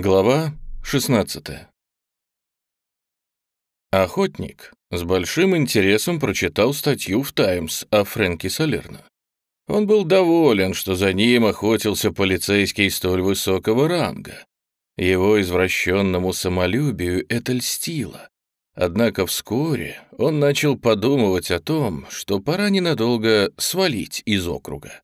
Глава 16 Охотник с большим интересом прочитал статью в «Таймс» о Фрэнке Салерно. Он был доволен, что за ним охотился полицейский столь высокого ранга. Его извращенному самолюбию это льстило. Однако вскоре он начал подумывать о том, что пора ненадолго свалить из округа.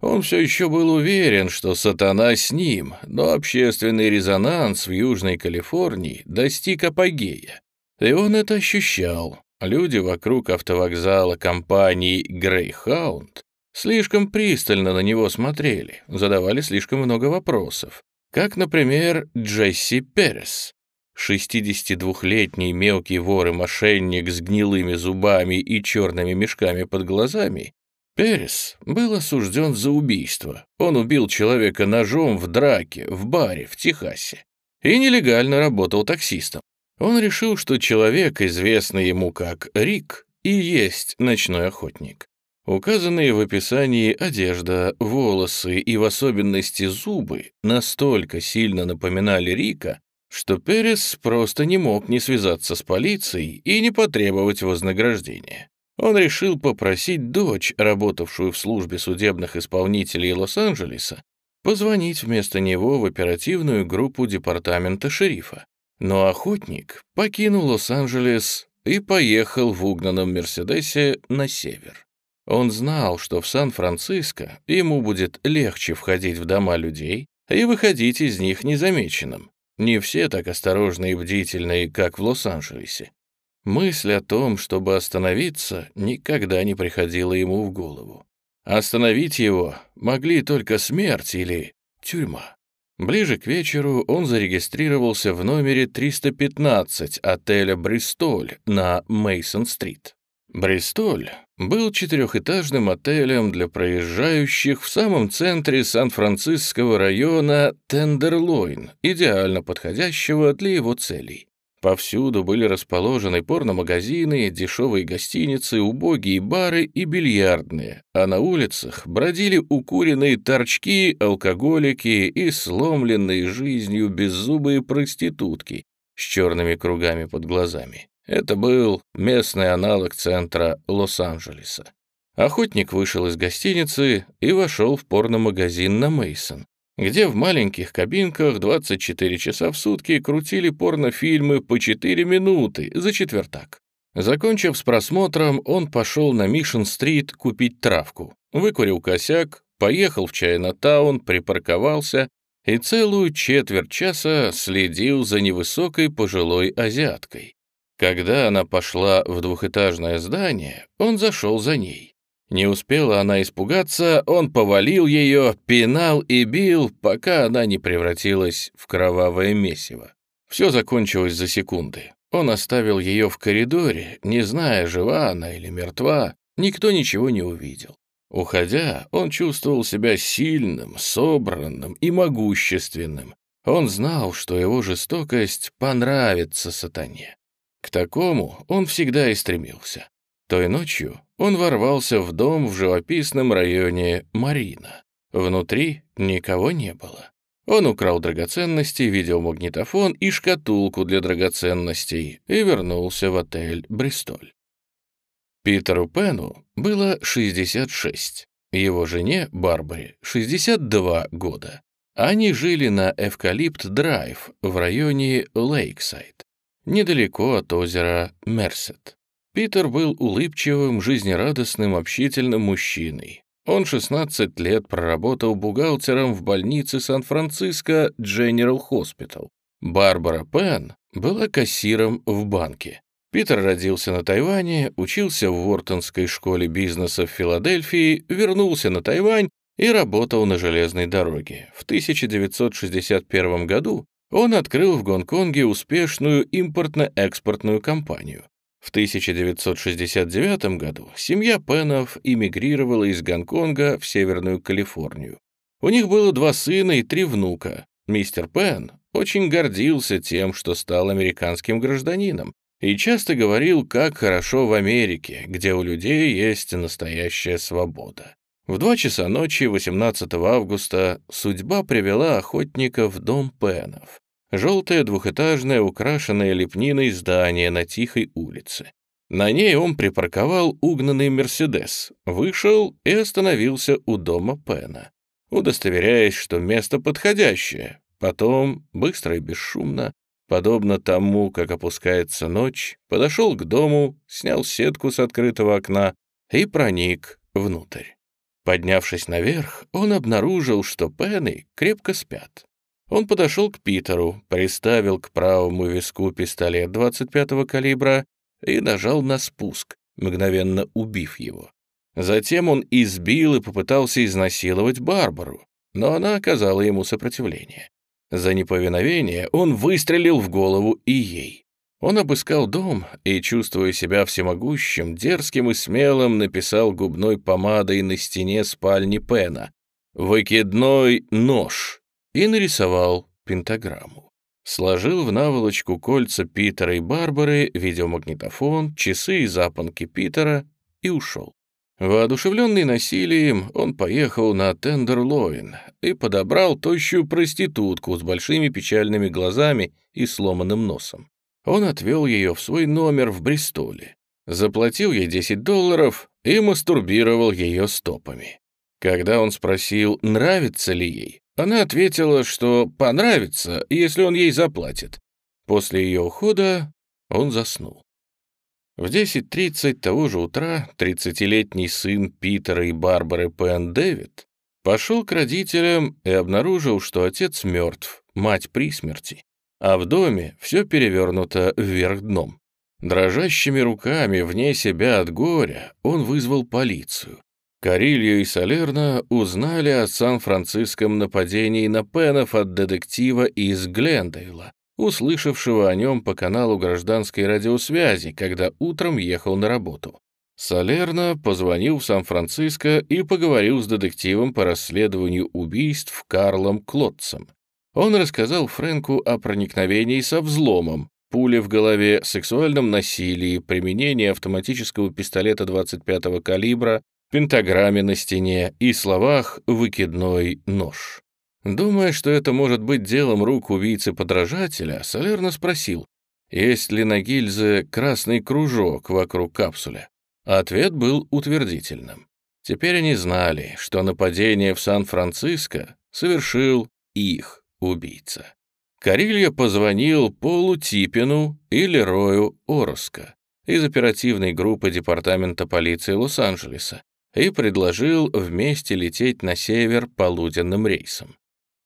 Он все еще был уверен, что сатана с ним, но общественный резонанс в Южной Калифорнии достиг апогея. И он это ощущал. Люди вокруг автовокзала компании Greyhound слишком пристально на него смотрели, задавали слишком много вопросов. Как, например, Джесси Перес. 62-летний мелкий вор и мошенник с гнилыми зубами и черными мешками под глазами Перес был осужден за убийство. Он убил человека ножом в драке, в баре, в Техасе. И нелегально работал таксистом. Он решил, что человек, известный ему как Рик, и есть ночной охотник. Указанные в описании одежда, волосы и в особенности зубы настолько сильно напоминали Рика, что Перес просто не мог не связаться с полицией и не потребовать вознаграждения. Он решил попросить дочь, работавшую в службе судебных исполнителей Лос-Анджелеса, позвонить вместо него в оперативную группу департамента шерифа. Но охотник покинул Лос-Анджелес и поехал в угнанном «Мерседесе» на север. Он знал, что в Сан-Франциско ему будет легче входить в дома людей и выходить из них незамеченным. Не все так осторожны и бдительны, как в Лос-Анджелесе. Мысль о том, чтобы остановиться, никогда не приходила ему в голову. Остановить его могли только смерть или тюрьма. Ближе к вечеру он зарегистрировался в номере 315 отеля «Бристоль» на Мейсон-стрит. «Бристоль» был четырехэтажным отелем для проезжающих в самом центре Сан-Франциского района Тендерлойн, идеально подходящего для его целей. Повсюду были расположены порномагазины, дешевые гостиницы, убогие бары и бильярдные, а на улицах бродили укуренные торчки, алкоголики и сломленные жизнью беззубые проститутки с черными кругами под глазами. Это был местный аналог центра Лос-Анджелеса. Охотник вышел из гостиницы и вошел в порномагазин на Мейсон где в маленьких кабинках 24 часа в сутки крутили порнофильмы по 4 минуты за четвертак. Закончив с просмотром, он пошел на Мишен-стрит купить травку, выкурил косяк, поехал в Чайна-таун, припарковался и целую четверть часа следил за невысокой пожилой азиаткой. Когда она пошла в двухэтажное здание, он зашел за ней. Не успела она испугаться, он повалил ее, пинал и бил, пока она не превратилась в кровавое месиво. Все закончилось за секунды. Он оставил ее в коридоре, не зная, жива она или мертва, никто ничего не увидел. Уходя, он чувствовал себя сильным, собранным и могущественным. Он знал, что его жестокость понравится сатане. К такому он всегда и стремился. Той ночью он ворвался в дом в живописном районе Марина. Внутри никого не было. Он украл драгоценности, видеомагнитофон и шкатулку для драгоценностей и вернулся в отель «Бристоль». Питеру Пэну было 66, его жене Барбаре 62 года. Они жили на Эвкалипт-драйв в районе Лейксайд, недалеко от озера Мерсет. Питер был улыбчивым, жизнерадостным, общительным мужчиной. Он 16 лет проработал бухгалтером в больнице Сан-Франциско General Hospital. Барбара Пен была кассиром в банке. Питер родился на Тайване, учился в Уортонской школе бизнеса в Филадельфии, вернулся на Тайвань и работал на железной дороге. В 1961 году он открыл в Гонконге успешную импортно-экспортную компанию. В 1969 году семья Пенов эмигрировала из Гонконга в Северную Калифорнию. У них было два сына и три внука. Мистер Пен очень гордился тем, что стал американским гражданином, и часто говорил, как хорошо в Америке, где у людей есть настоящая свобода. В два часа ночи 18 августа судьба привела охотника в дом Пенов. Желтое двухэтажное, украшенное лепниной здание на тихой улице. На ней он припарковал угнанный «Мерседес», вышел и остановился у дома Пена, удостоверяясь, что место подходящее. Потом, быстро и бесшумно, подобно тому, как опускается ночь, подошел к дому, снял сетку с открытого окна и проник внутрь. Поднявшись наверх, он обнаружил, что Пенны крепко спят. Он подошел к Питеру, приставил к правому виску пистолет 25-го калибра и нажал на спуск, мгновенно убив его. Затем он избил и попытался изнасиловать Барбару, но она оказала ему сопротивление. За неповиновение он выстрелил в голову и ей. Он обыскал дом и, чувствуя себя всемогущим, дерзким и смелым, написал губной помадой на стене спальни Пена «Выкидной нож» и нарисовал пентаграмму. Сложил в наволочку кольца Питера и Барбары, видеомагнитофон, часы и запонки Питера и ушел. Воодушевленный насилием, он поехал на Тендерлоин и подобрал тощую проститутку с большими печальными глазами и сломанным носом. Он отвел ее в свой номер в Бристоле, заплатил ей 10 долларов и мастурбировал ее стопами. Когда он спросил, нравится ли ей, она ответила, что понравится, если он ей заплатит. После ее ухода он заснул. В 10.30 того же утра 30-летний сын Питера и Барбары Пен Дэвид пошел к родителям и обнаружил, что отец мертв, мать при смерти, а в доме все перевернуто вверх дном. Дрожащими руками, вне себя от горя, он вызвал полицию. Карильо и Салерно узнали о Сан-Франциском нападении на Пенов от детектива из Глендейла, услышавшего о нем по каналу гражданской радиосвязи, когда утром ехал на работу. Салерно позвонил в Сан-Франциско и поговорил с детективом по расследованию убийств Карлом Клотцем. Он рассказал Фрэнку о проникновении со взломом, пуле в голове, сексуальном насилии, применении автоматического пистолета 25-го калибра, пентаграмме на стене и словах «выкидной нож». Думая, что это может быть делом рук убийцы-подражателя, Солерно спросил, есть ли на гильзе красный кружок вокруг капсуля. Ответ был утвердительным. Теперь они знали, что нападение в Сан-Франциско совершил их убийца. Карилья позвонил Полу Типину и Лерою Ороско из оперативной группы Департамента полиции Лос-Анджелеса и предложил вместе лететь на север полуденным рейсом.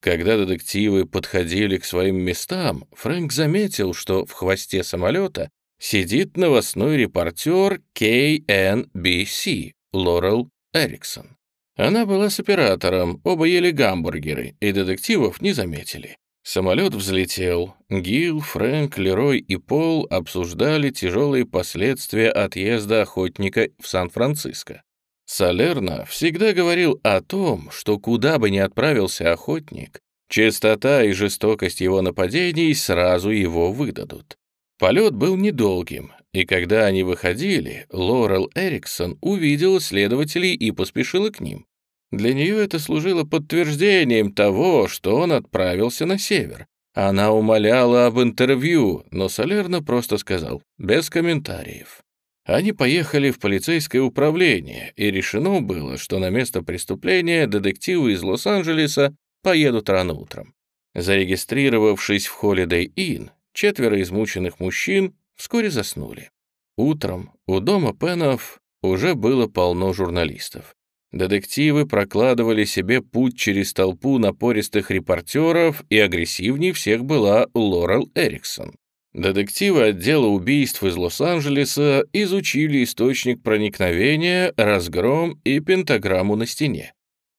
Когда детективы подходили к своим местам, Фрэнк заметил, что в хвосте самолета сидит новостной репортер KNBC Лорел Эриксон. Она была с оператором, оба ели гамбургеры, и детективов не заметили. Самолет взлетел. Гил, Фрэнк, Лерой и Пол обсуждали тяжелые последствия отъезда охотника в Сан-Франциско. Салерно всегда говорил о том, что куда бы ни отправился охотник, чистота и жестокость его нападений сразу его выдадут. Полет был недолгим, и когда они выходили, Лорел Эриксон увидела следователей и поспешила к ним. Для нее это служило подтверждением того, что он отправился на север. Она умоляла об интервью, но Салерно просто сказал «без комментариев». Они поехали в полицейское управление, и решено было, что на место преступления детективы из Лос-Анджелеса поедут рано утром. Зарегистрировавшись в Holiday Inn, четверо измученных мужчин вскоре заснули. Утром у дома Пенов уже было полно журналистов. Детективы прокладывали себе путь через толпу напористых репортеров, и агрессивней всех была Лорел Эриксон. Детективы отдела убийств из Лос-Анджелеса изучили источник проникновения, разгром и пентаграмму на стене.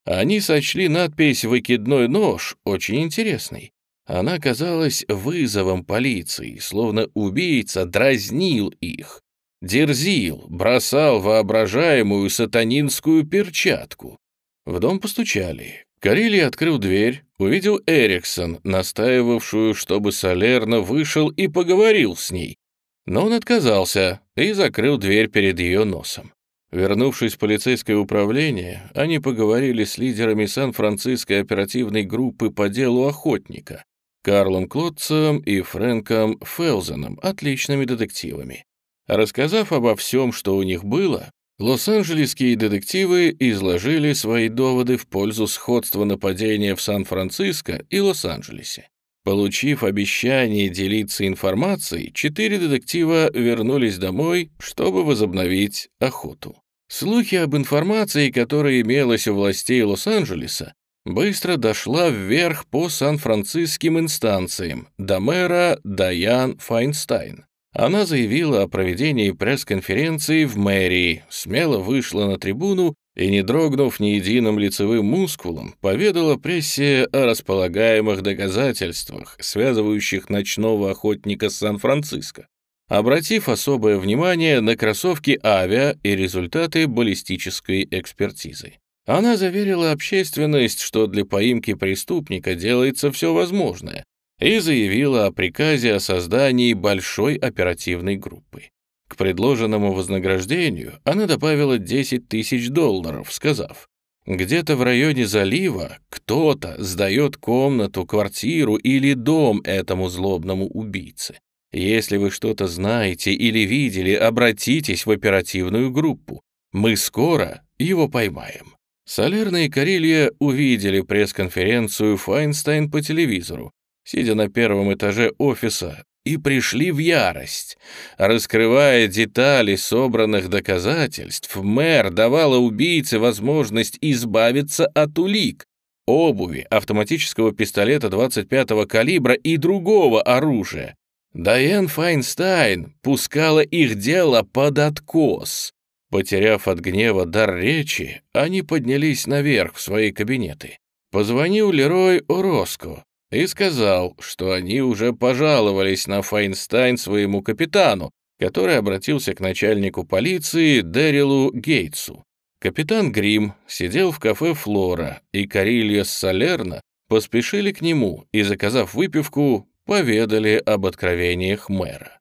Они сочли надпись «Выкидной нож» очень интересной. Она казалась вызовом полиции, словно убийца дразнил их, дерзил, бросал воображаемую сатанинскую перчатку. В дом постучали. Карелий открыл дверь, увидел Эриксон, настаивавшую, чтобы Салерно вышел и поговорил с ней. Но он отказался и закрыл дверь перед ее носом. Вернувшись в полицейское управление, они поговорили с лидерами Сан-Франциской оперативной группы по делу охотника. Карлом Клотцем и Фрэнком Фелзеном, отличными детективами. Рассказав обо всем, что у них было, лос-анджелесские детективы изложили свои доводы в пользу сходства нападения в Сан-Франциско и Лос-Анджелесе. Получив обещание делиться информацией, четыре детектива вернулись домой, чтобы возобновить охоту. Слухи об информации, которая имелась у властей Лос-Анджелеса, быстро дошла вверх по сан-франциским инстанциям до мэра Дайан Файнстайн. Она заявила о проведении пресс-конференции в мэрии, смело вышла на трибуну и, не дрогнув ни единым лицевым мускулом, поведала прессе о располагаемых доказательствах, связывающих ночного охотника с Сан-Франциско, обратив особое внимание на кроссовки авиа и результаты баллистической экспертизы. Она заверила общественность, что для поимки преступника делается все возможное, и заявила о приказе о создании большой оперативной группы. К предложенному вознаграждению она добавила 10 тысяч долларов, сказав, «Где-то в районе залива кто-то сдает комнату, квартиру или дом этому злобному убийце. Если вы что-то знаете или видели, обратитесь в оперативную группу. Мы скоро его поймаем». Солерна и Карелья увидели пресс-конференцию Файнстайн по телевизору, сидя на первом этаже офиса, и пришли в ярость. Раскрывая детали собранных доказательств, мэр давала убийце возможность избавиться от улик, обуви, автоматического пистолета 25-го калибра и другого оружия. Дайан Файнстайн пускала их дело под откос. Потеряв от гнева дар речи, они поднялись наверх в свои кабинеты. Позвонил Лерой Ороско, и сказал, что они уже пожаловались на Файнстайн своему капитану, который обратился к начальнику полиции Дэрилу Гейтсу. Капитан Грим сидел в кафе «Флора», и Каррильо с Салерно поспешили к нему и, заказав выпивку, поведали об откровениях мэра.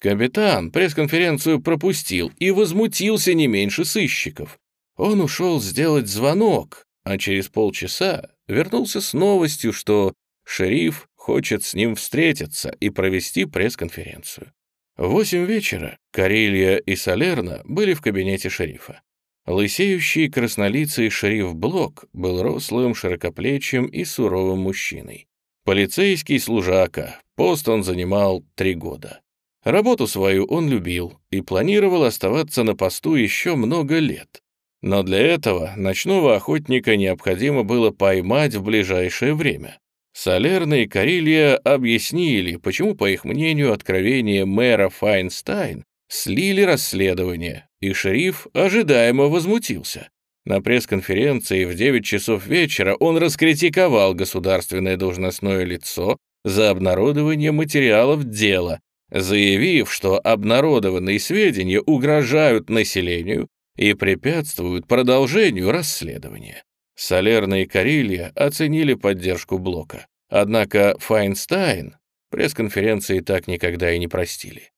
Капитан пресс-конференцию пропустил и возмутился не меньше сыщиков. Он ушел сделать звонок, а через полчаса вернулся с новостью, что Шериф хочет с ним встретиться и провести пресс-конференцию. В восемь вечера Карелья и Салерна были в кабинете шерифа. Лысеющий краснолицый шериф Блок был рослым, широкоплечим и суровым мужчиной. Полицейский служака, пост он занимал три года. Работу свою он любил и планировал оставаться на посту еще много лет. Но для этого ночного охотника необходимо было поймать в ближайшее время. Солерна и Карелья объяснили, почему, по их мнению, откровения мэра Файнстайн слили расследование, и шериф ожидаемо возмутился. На пресс-конференции в 9 часов вечера он раскритиковал государственное должностное лицо за обнародование материалов дела, заявив, что обнародованные сведения угрожают населению и препятствуют продолжению расследования. Солерна и Карилья оценили поддержку Блока. Однако Файнстайн пресс-конференции так никогда и не простили.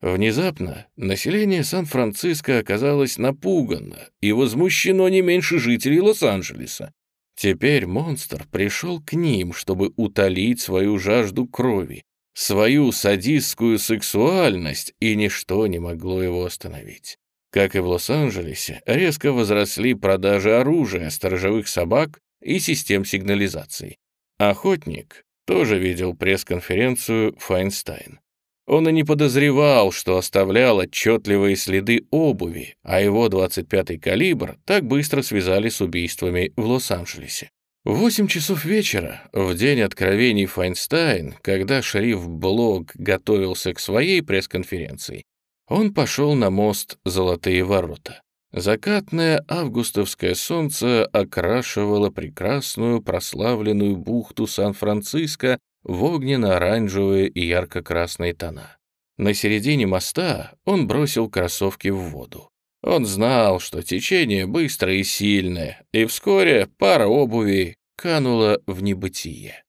Внезапно население Сан-Франциско оказалось напугано и возмущено не меньше жителей Лос-Анджелеса. Теперь монстр пришел к ним, чтобы утолить свою жажду крови, свою садистскую сексуальность, и ничто не могло его остановить. Как и в Лос-Анджелесе, резко возросли продажи оружия, сторожевых собак и систем сигнализации. Охотник тоже видел пресс-конференцию Файнстайн. Он и не подозревал, что оставлял отчетливые следы обуви, а его 25-й калибр так быстро связали с убийствами в Лос-Анджелесе. В 8 часов вечера, в день откровений Файнстайн, когда шериф Блог готовился к своей пресс-конференции, он пошел на мост «Золотые ворота». Закатное августовское солнце окрашивало прекрасную прославленную бухту Сан-Франциско в огненно-оранжевые и ярко-красные тона. На середине моста он бросил кроссовки в воду. Он знал, что течение быстрое и сильное, и вскоре пара обуви канула в небытие.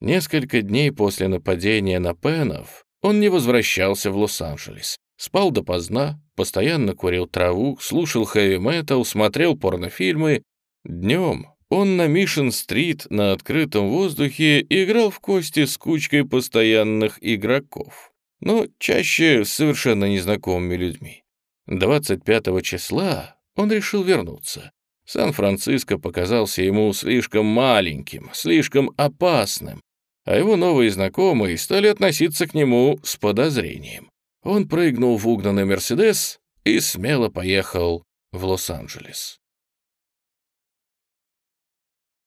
Несколько дней после нападения на Пенов он не возвращался в Лос-Анджелес. Спал допоздна, постоянно курил траву, слушал хэви-метал, смотрел порнофильмы. Днем он на Мишен-стрит на открытом воздухе играл в кости с кучкой постоянных игроков, но чаще с совершенно незнакомыми людьми. 25 числа он решил вернуться. Сан-Франциско показался ему слишком маленьким, слишком опасным, а его новые знакомые стали относиться к нему с подозрением. Он прыгнул в угнанный «Мерседес» и смело поехал в Лос-Анджелес.